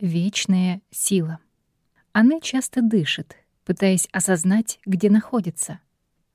Вечная сила. Она часто дышит, пытаясь осознать, где находится.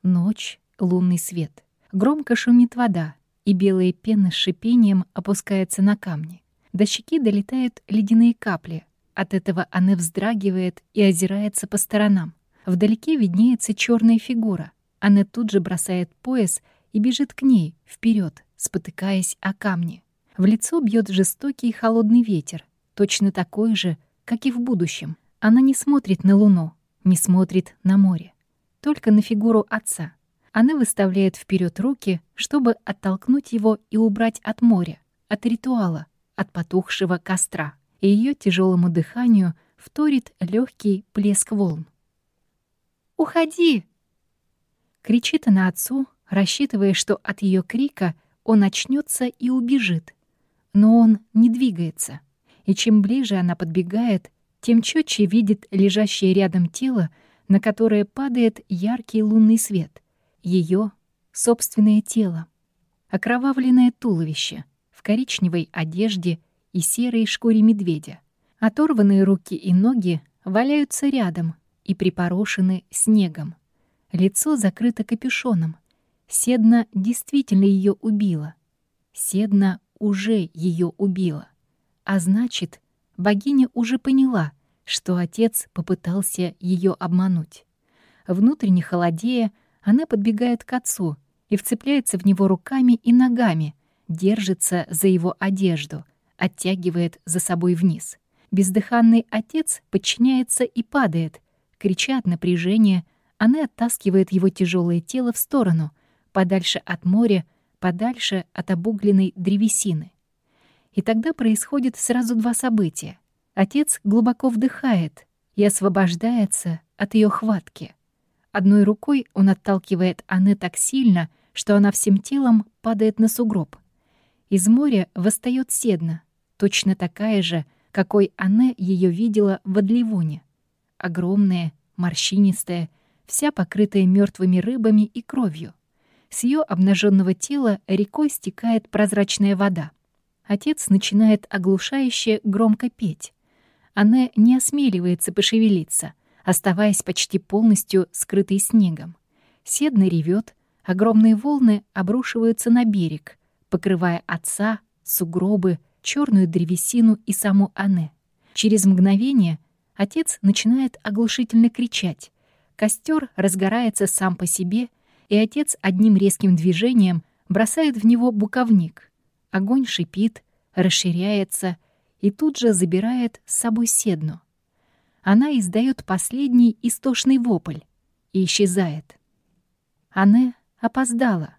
Ночь, лунный свет. Громко шумит вода, и белая пена с шипением опускается на камни. До щеки долетают ледяные капли. От этого она вздрагивает и озирается по сторонам. Вдалеке виднеется черная фигура. Она тут же бросает пояс и бежит к ней, вперед, спотыкаясь о камни. В лицо бьет жестокий холодный ветер, точно такой же, как и в будущем. Она не смотрит на луну, не смотрит на море, только на фигуру отца. Она выставляет вперед руки, чтобы оттолкнуть его и убрать от моря, от ритуала, от потухшего костра. И ее тяжелому дыханию вторит легкий плеск волн. «Уходи!» Кричит она отцу, рассчитывая, что от ее крика он очнется и убежит. Но он не двигается и чем ближе она подбегает, тем четче видит лежащее рядом тело, на которое падает яркий лунный свет. Ее собственное тело. Окровавленное туловище в коричневой одежде и серой шкуре медведя. Оторванные руки и ноги валяются рядом и припорошены снегом. Лицо закрыто капюшоном. Седна действительно ее убила. Седна уже ее убила. А значит, богиня уже поняла, что отец попытался ее обмануть. Внутренне холодея, она подбегает к отцу и вцепляется в него руками и ногами, держится за его одежду, оттягивает за собой вниз. Бездыханный отец подчиняется и падает. Крича от напряжения, она оттаскивает его тяжелое тело в сторону, подальше от моря, подальше от обугленной древесины. И тогда происходит сразу два события. Отец глубоко вдыхает и освобождается от ее хватки. Одной рукой он отталкивает Анне так сильно, что она всем телом падает на сугроб. Из моря восстает седна, точно такая же, какой Анне ее видела в Адливоне. Огромная, морщинистая, вся покрытая мертвыми рыбами и кровью. С ее обнаженного тела рекой стекает прозрачная вода. Отец начинает оглушающе громко петь. Она не осмеливается пошевелиться, оставаясь почти полностью скрытой снегом. Седно ревет, огромные волны обрушиваются на берег, покрывая отца, сугробы, черную древесину и саму Анне. Через мгновение отец начинает оглушительно кричать. Костер разгорается сам по себе, и отец одним резким движением бросает в него буковник — Огонь шипит, расширяется и тут же забирает с собой седну. Она издает последний истошный вопль и исчезает. Анне опоздала.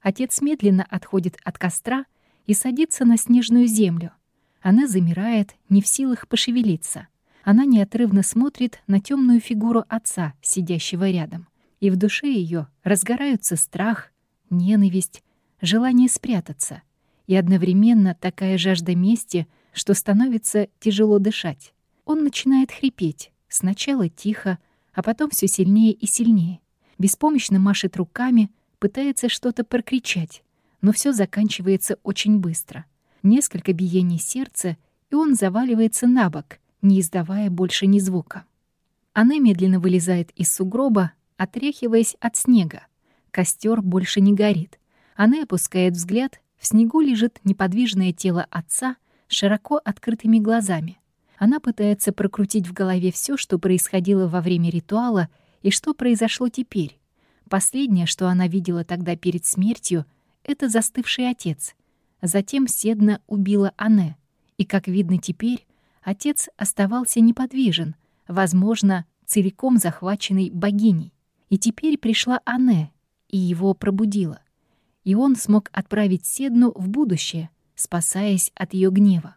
Отец медленно отходит от костра и садится на снежную землю. Она замирает, не в силах пошевелиться. Она неотрывно смотрит на темную фигуру отца, сидящего рядом. И в душе ее разгораются страх, ненависть, желание спрятаться — и одновременно такая жажда мести, что становится тяжело дышать. Он начинает хрипеть, сначала тихо, а потом все сильнее и сильнее. Беспомощно машет руками, пытается что-то прокричать, но все заканчивается очень быстро. Несколько биений сердца, и он заваливается на бок, не издавая больше ни звука. Она медленно вылезает из сугроба, отряхиваясь от снега. Костер больше не горит. Она опускает взгляд в снегу лежит неподвижное тело отца с широко открытыми глазами. Она пытается прокрутить в голове все, что происходило во время ритуала и что произошло теперь. Последнее, что она видела тогда перед смертью, это застывший отец. Затем Седна убила Анне. И, как видно теперь, отец оставался неподвижен, возможно, целиком захваченный богиней. И теперь пришла Анне и его пробудила и он смог отправить Седну в будущее, спасаясь от ее гнева.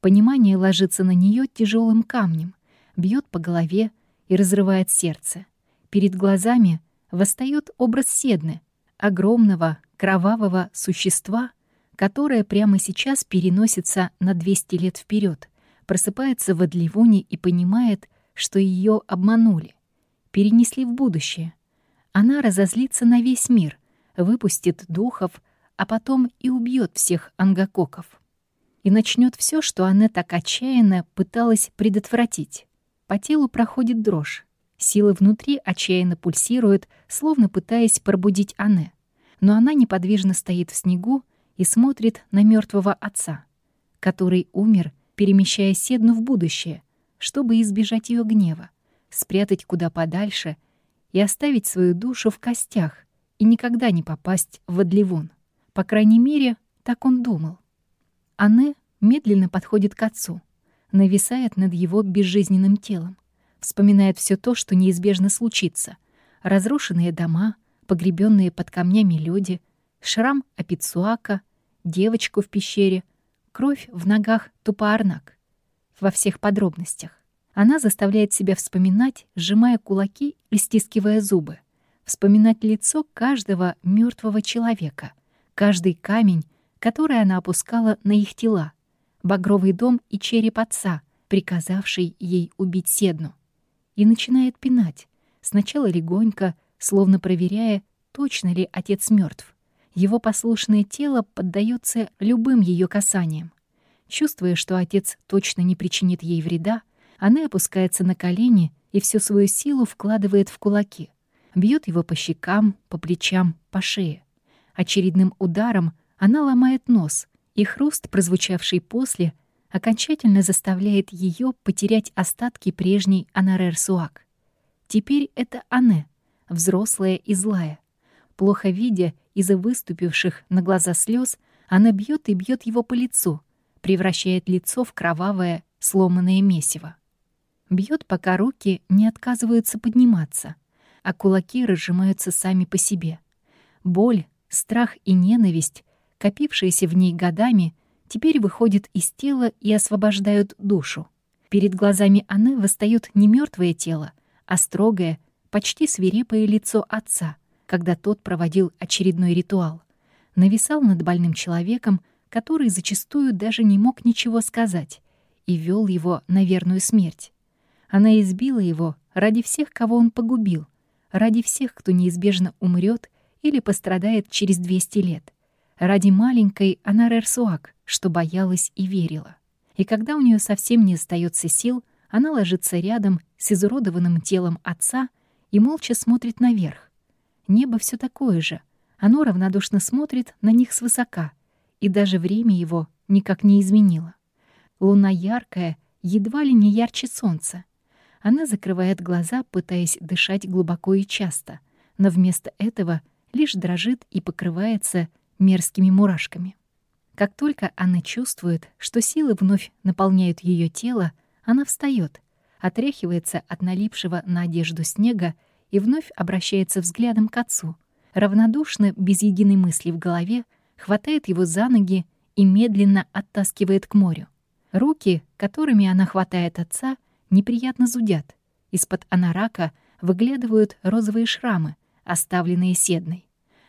Понимание ложится на нее тяжелым камнем, бьет по голове и разрывает сердце. Перед глазами восстает образ Седны, огромного кровавого существа, которое прямо сейчас переносится на 200 лет вперед, просыпается в Адливоне и понимает, что ее обманули, перенесли в будущее. Она разозлится на весь мир — выпустит духов, а потом и убьет всех ангакоков. и начнет все, что она так отчаянно пыталась предотвратить. По телу проходит дрожь. Силы внутри отчаянно пульсируют, словно пытаясь пробудить Анне. Но она неподвижно стоит в снегу и смотрит на мертвого отца, который умер, перемещая Седну в будущее, чтобы избежать ее гнева, спрятать куда подальше и оставить свою душу в костях и никогда не попасть в Адливон. По крайней мере, так он думал. Анне медленно подходит к отцу, нависает над его безжизненным телом, вспоминает все то, что неизбежно случится. Разрушенные дома, погребенные под камнями люди, шрам Апицуака, девочку в пещере, кровь в ногах Тупаарнак. Во всех подробностях. Она заставляет себя вспоминать, сжимая кулаки и стискивая зубы. Вспоминать лицо каждого мертвого человека, каждый камень, который она опускала на их тела, багровый дом и череп отца, приказавший ей убить Седну. И начинает пинать, сначала легонько, словно проверяя, точно ли отец мертв. Его послушное тело поддается любым ее касаниям. Чувствуя, что отец точно не причинит ей вреда, она опускается на колени и всю свою силу вкладывает в кулаки. Бьет его по щекам, по плечам, по шее. Очередным ударом она ломает нос, и хруст, прозвучавший после, окончательно заставляет ее потерять остатки прежней Анарер-Суак. Теперь это Анне, взрослая и злая. Плохо видя из-за выступивших на глаза слез, она бьет и бьет его по лицу, превращает лицо в кровавое, сломанное месиво. Бьет, пока руки не отказываются подниматься, а кулаки разжимаются сами по себе. Боль, страх и ненависть копившиеся в ней годами, теперь выходят из тела и освобождают душу. Перед глазами Анны восстает не мертвое тело, а строгое, почти свирепое лицо отца, когда тот проводил очередной ритуал. Нависал над больным человеком, который зачастую даже не мог ничего сказать, и вел его на верную смерть. Она избила его ради всех, кого он погубил, ради всех, кто неизбежно умрет или пострадает через 200 лет ради маленькой Анарерсуак, что боялась и верила. И когда у нее совсем не остается сил, она ложится рядом с изуродованным телом отца и молча смотрит наверх. Небо все такое же. Оно равнодушно смотрит на них свысока, и даже время его никак не изменило. Луна яркая, едва ли не ярче солнца. Она закрывает глаза, пытаясь дышать глубоко и часто, но вместо этого лишь дрожит и покрывается мерзкими мурашками. Как только она чувствует, что силы вновь наполняют ее тело, она встает, отряхивается от налипшего на одежду снега и вновь обращается взглядом к отцу. Равнодушно, без единой мысли в голове, хватает его за ноги и медленно оттаскивает к морю. Руки, которыми она хватает отца, неприятно зудят. Из-под анарака выглядывают розовые шрамы, оставленные седной.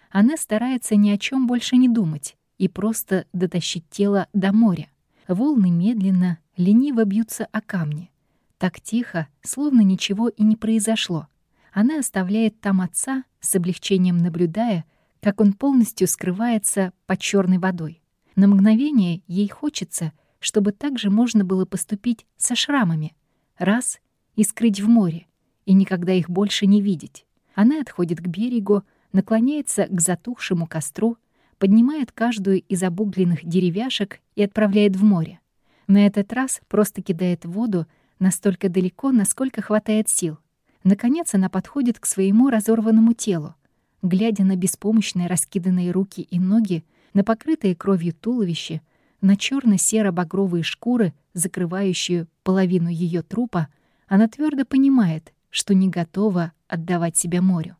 Она старается ни о чем больше не думать и просто дотащить тело до моря. Волны медленно, лениво бьются о камни. Так тихо, словно ничего и не произошло. Она оставляет там отца, с облегчением наблюдая, как он полностью скрывается под черной водой. На мгновение ей хочется, чтобы так же можно было поступить со шрамами. Раз — и скрыть в море, и никогда их больше не видеть. Она отходит к берегу, наклоняется к затухшему костру, поднимает каждую из обугленных деревяшек и отправляет в море. На этот раз просто кидает воду настолько далеко, насколько хватает сил. Наконец она подходит к своему разорванному телу, глядя на беспомощные раскиданные руки и ноги, на покрытые кровью туловище, на черно серо багровые шкуры, закрывающие половину ее трупа, она твердо понимает, что не готова отдавать себя морю.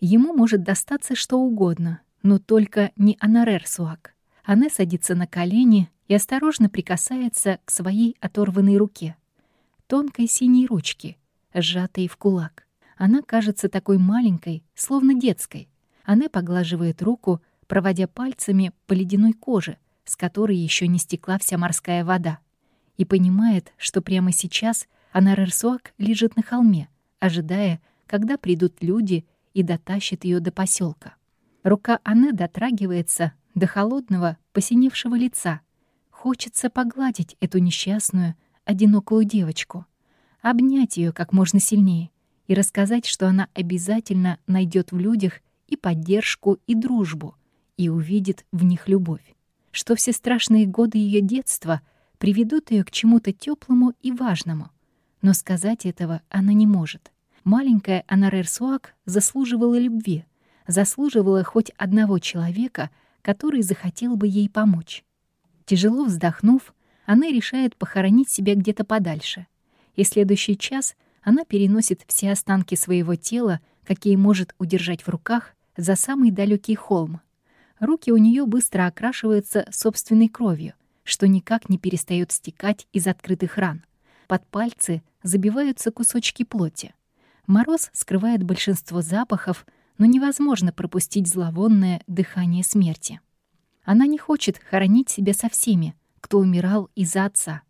Ему может достаться что угодно, но только не Анарерсуак. Она садится на колени и осторожно прикасается к своей оторванной руке. Тонкой синей ручке, сжатой в кулак. Она кажется такой маленькой, словно детской. Она поглаживает руку, проводя пальцами по ледяной коже, с которой еще не стекла вся морская вода, и понимает, что прямо сейчас Анарерсуак лежит на холме, ожидая, когда придут люди и дотащит ее до поселка. Рука Анны дотрагивается до холодного, посиневшего лица. Хочется погладить эту несчастную, одинокую девочку, обнять ее как можно сильнее и рассказать, что она обязательно найдет в людях и поддержку, и дружбу, и увидит в них любовь, что все страшные годы ее детства приведут ее к чему-то теплому и важному. Но сказать этого она не может. Маленькая Анарер Суак заслуживала любви, заслуживала хоть одного человека, который захотел бы ей помочь. Тяжело вздохнув, она решает похоронить себя где-то подальше. И следующий час она переносит все останки своего тела, какие может удержать в руках, за самый далекий холм. Руки у нее быстро окрашиваются собственной кровью, что никак не перестает стекать из открытых ран. Под пальцы забиваются кусочки плоти. Мороз скрывает большинство запахов, но невозможно пропустить зловонное дыхание смерти. Она не хочет хоронить себя со всеми, кто умирал из-за отца.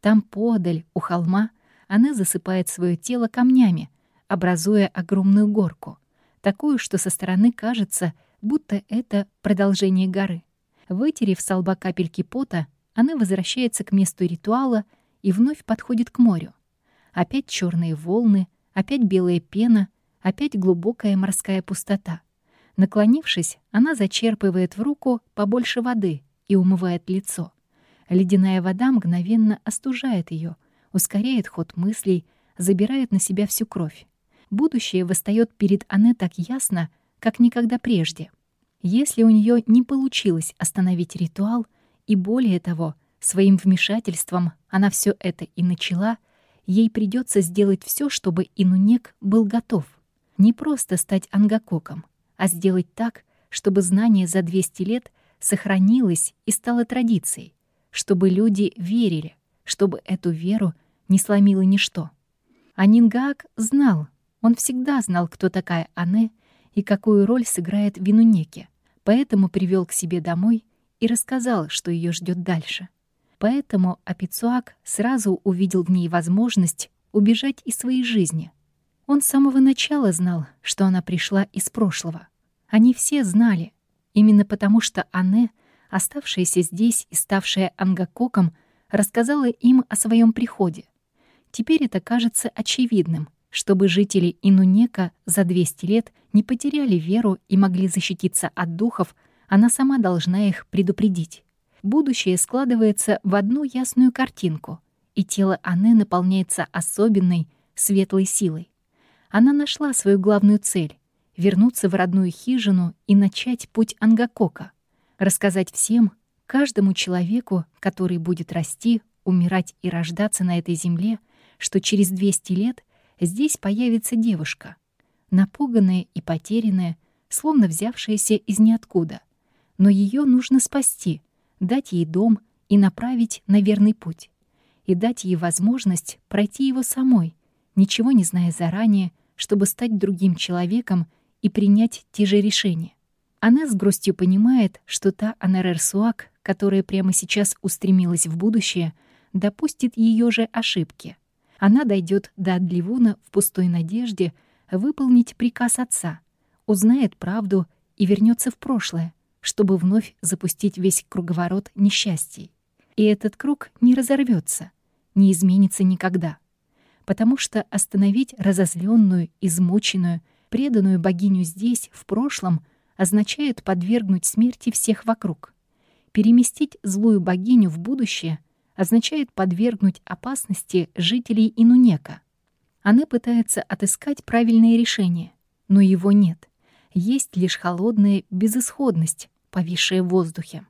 Там подаль, у холма, она засыпает свое тело камнями, образуя огромную горку, такую, что со стороны кажется, будто это продолжение горы. Вытерев с лба капельки пота, она возвращается к месту ритуала и вновь подходит к морю. Опять черные волны, опять белая пена, опять глубокая морская пустота. Наклонившись, она зачерпывает в руку побольше воды и умывает лицо. Ледяная вода мгновенно остужает ее, ускоряет ход мыслей, забирает на себя всю кровь. Будущее восстает перед Анне так ясно, как никогда прежде. Если у нее не получилось остановить ритуал, и более того, своим вмешательством она все это и начала, ей придется сделать все, чтобы Инунек был готов. Не просто стать ангакоком, а сделать так, чтобы знание за 200 лет сохранилось и стало традицией, чтобы люди верили, чтобы эту веру не сломило ничто. А знал, он всегда знал, кто такая Ане и какую роль сыграет Винунеке, поэтому привел к себе домой и рассказал, что ее ждет дальше. Поэтому Апицуак сразу увидел в ней возможность убежать из своей жизни. Он с самого начала знал, что она пришла из прошлого. Они все знали, именно потому что Анне, оставшаяся здесь и ставшая ангакоком, рассказала им о своем приходе. Теперь это кажется очевидным, чтобы жители Инунека за 200 лет не потеряли веру и могли защититься от духов, она сама должна их предупредить. Будущее складывается в одну ясную картинку, и тело Анны наполняется особенной, светлой силой. Она нашла свою главную цель — вернуться в родную хижину и начать путь Ангакока, рассказать всем, каждому человеку, который будет расти, умирать и рождаться на этой земле, что через 200 лет здесь появится девушка, напуганная и потерянная, словно взявшаяся из ниоткуда. Но ее нужно спасти, дать ей дом и направить на верный путь. И дать ей возможность пройти его самой, ничего не зная заранее, чтобы стать другим человеком и принять те же решения. Она с грустью понимает, что та Анерер Суак, которая прямо сейчас устремилась в будущее, допустит ее же ошибки. Она дойдет до Адливуна в пустой надежде выполнить приказ отца, узнает правду и вернется в прошлое, чтобы вновь запустить весь круговорот несчастий. И этот круг не разорвется, не изменится никогда. Потому что остановить разозленную, измученную, преданную богиню здесь, в прошлом, означает подвергнуть смерти всех вокруг. Переместить злую богиню в будущее означает подвергнуть опасности жителей Инунека. Она пытается отыскать правильное решение, но его нет. Есть лишь холодная безысходность, повисшая в воздухе.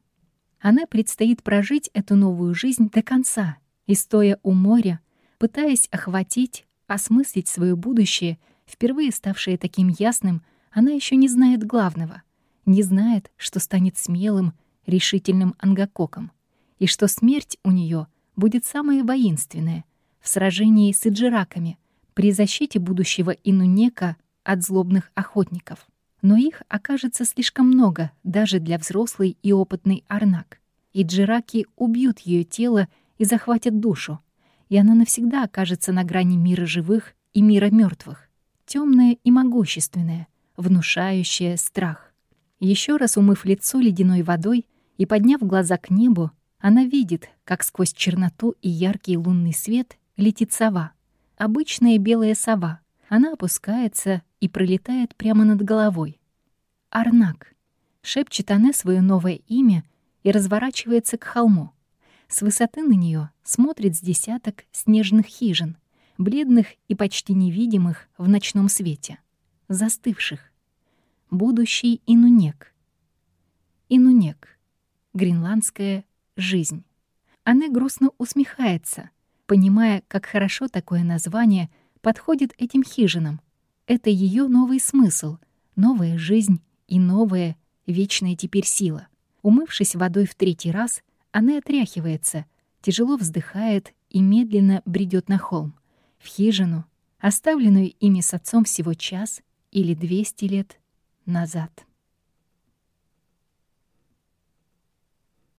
Она предстоит прожить эту новую жизнь до конца, и, стоя у моря, пытаясь охватить, осмыслить свое будущее, впервые ставшее таким ясным, она еще не знает главного, не знает, что станет смелым, решительным ангакоком и что смерть у нее будет самая воинственная в сражении с иджираками при защите будущего Инунека от злобных охотников. Но их окажется слишком много даже для взрослой и опытной Арнак. И джираки убьют ее тело и захватят душу, и она навсегда окажется на грани мира живых и мира мертвых, темная и могущественная, внушающая страх. Еще раз умыв лицо ледяной водой и подняв глаза к небу, Она видит, как сквозь черноту и яркий лунный свет летит сова. Обычная белая сова. Она опускается и пролетает прямо над головой. Арнак. Шепчет она свое новое имя и разворачивается к холму. С высоты на нее смотрит с десяток снежных хижин, бледных и почти невидимых в ночном свете, застывших. Будущий Инунек. Инунек. Гренландская жизнь. Она грустно усмехается, понимая, как хорошо такое название подходит этим хижинам. Это ее новый смысл, новая жизнь и новая, вечная теперь сила. Умывшись водой в третий раз, она отряхивается, тяжело вздыхает и медленно бредет на холм, в хижину, оставленную ими с отцом всего час или двести лет назад.